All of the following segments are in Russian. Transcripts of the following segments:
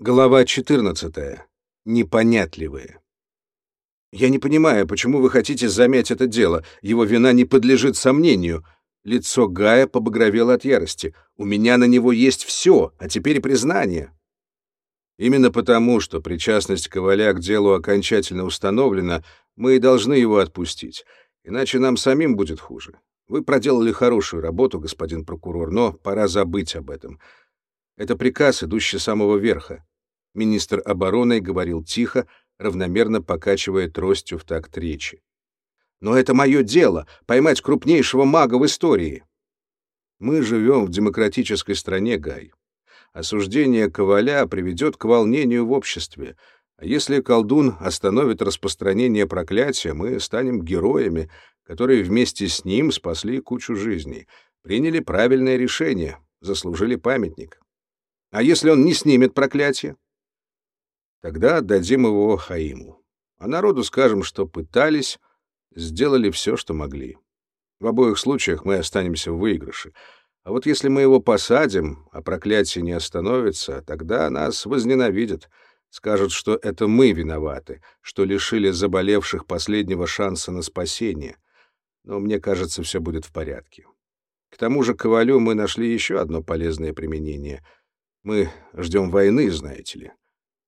Глава 14. Непонятливые. Я не понимаю, почему вы хотите замять это дело. Его вина не подлежит сомнению. Лицо Гая побагровело от ярости. У меня на него есть все, а теперь и признание. Именно потому, что причастность Коваля к делу окончательно установлена, мы и должны его отпустить. Иначе нам самим будет хуже. Вы проделали хорошую работу, господин прокурор, но пора забыть об этом. Это приказ, идущий с самого верха. Министр обороны говорил тихо, равномерно покачивая тростью в такт речи. «Но это мое дело — поймать крупнейшего мага в истории!» Мы живем в демократической стране, Гай. Осуждение Коваля приведет к волнению в обществе, а если колдун остановит распространение проклятия, мы станем героями, которые вместе с ним спасли кучу жизней, приняли правильное решение, заслужили памятник. А если он не снимет проклятие? Тогда отдадим его Хаиму. А народу скажем, что пытались, сделали все, что могли. В обоих случаях мы останемся в выигрыше. А вот если мы его посадим, а проклятие не остановится, тогда нас возненавидят, скажут, что это мы виноваты, что лишили заболевших последнего шанса на спасение. Но мне кажется, все будет в порядке. К тому же Ковалю мы нашли еще одно полезное применение — мы ждем войны, знаете ли.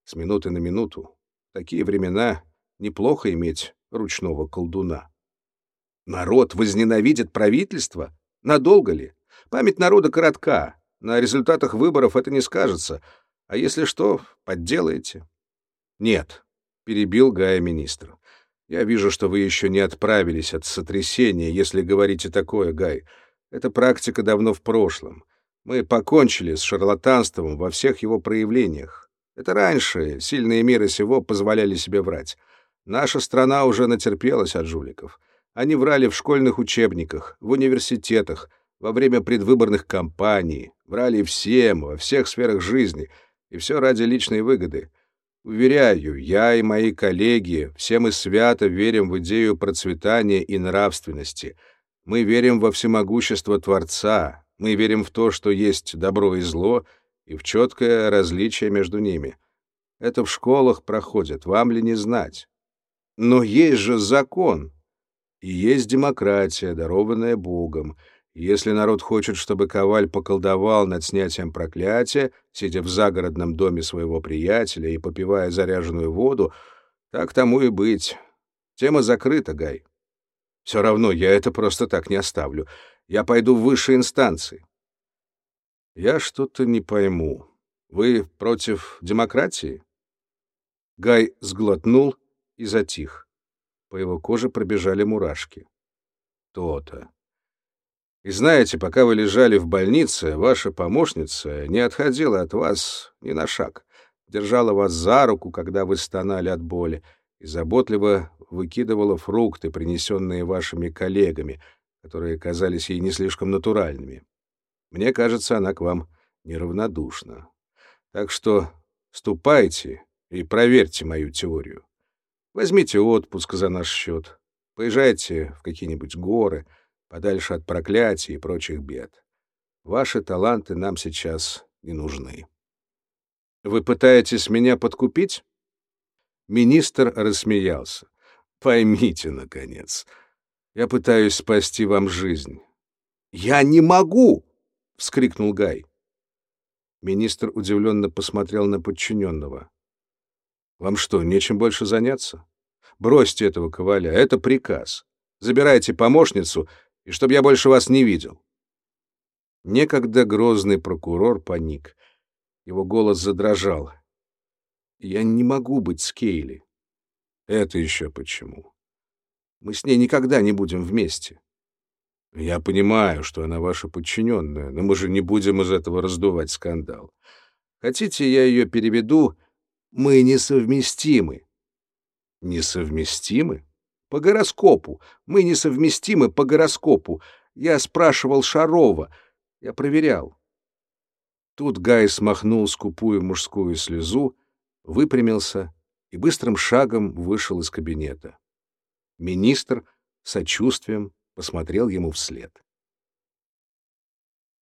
С минуты на минуту. Такие времена неплохо иметь ручного колдуна. Народ возненавидит правительство? Надолго ли? Память народа коротка. На результатах выборов это не скажется. А если что, подделаете? Нет, перебил Гая министр. Я вижу, что вы еще не отправились от сотрясения, если говорите такое, Гай. Эта практика давно в прошлом. Мы покончили с шарлатанством во всех его проявлениях. Это раньше сильные миры сего позволяли себе врать. Наша страна уже натерпелась от жуликов. Они врали в школьных учебниках, в университетах, во время предвыборных кампаний, врали всем, во всех сферах жизни, и все ради личной выгоды. Уверяю, я и мои коллеги, все мы свято верим в идею процветания и нравственности. Мы верим во всемогущество Творца, мы верим в то, что есть добро и зло, и в четкое различие между ними. Это в школах проходит, вам ли не знать? Но есть же закон, и есть демократия, дарованная Богом. Если народ хочет, чтобы Коваль поколдовал над снятием проклятия, сидя в загородном доме своего приятеля и попивая заряженную воду, так тому и быть. Тема закрыта, Гай. Все равно я это просто так не оставлю. Я пойду в высшие инстанции. Я что-то не пойму. Вы против демократии? Гай сглотнул и затих. По его коже пробежали мурашки. То-то. И знаете, пока вы лежали в больнице, ваша помощница не отходила от вас ни на шаг, держала вас за руку, когда вы стонали от боли, и заботливо выкидывала фрукты, принесенные вашими коллегами, которые казались ей не слишком натуральными. Мне кажется, она к вам неравнодушна. Так что ступайте и проверьте мою теорию. Возьмите отпуск за наш счет, поезжайте в какие-нибудь горы, подальше от проклятий и прочих бед. Ваши таланты нам сейчас не нужны. Вы пытаетесь меня подкупить? Министр рассмеялся. Поймите, наконец, я пытаюсь спасти вам жизнь. Я не могу, вскрикнул Гай. Министр удивленно посмотрел на подчиненного. Вам что, нечем больше заняться? Бросьте этого коваля, это приказ. Забирайте помощницу, и чтобы я больше вас не видел. Некогда грозный прокурор паник. Его голос задрожал. Я не могу быть с Кейли. Это еще почему? Мы с ней никогда не будем вместе. Я понимаю, что она ваша подчиненная, но мы же не будем из этого раздувать скандал. Хотите, я ее переведу? Мы несовместимы. Несовместимы? По гороскопу. Мы несовместимы по гороскопу. Я спрашивал Шарова. Я проверял. Тут Гай смахнул скупую мужскую слезу, выпрямился и быстрым шагом вышел из кабинета. Министр сочувствием посмотрел ему вслед.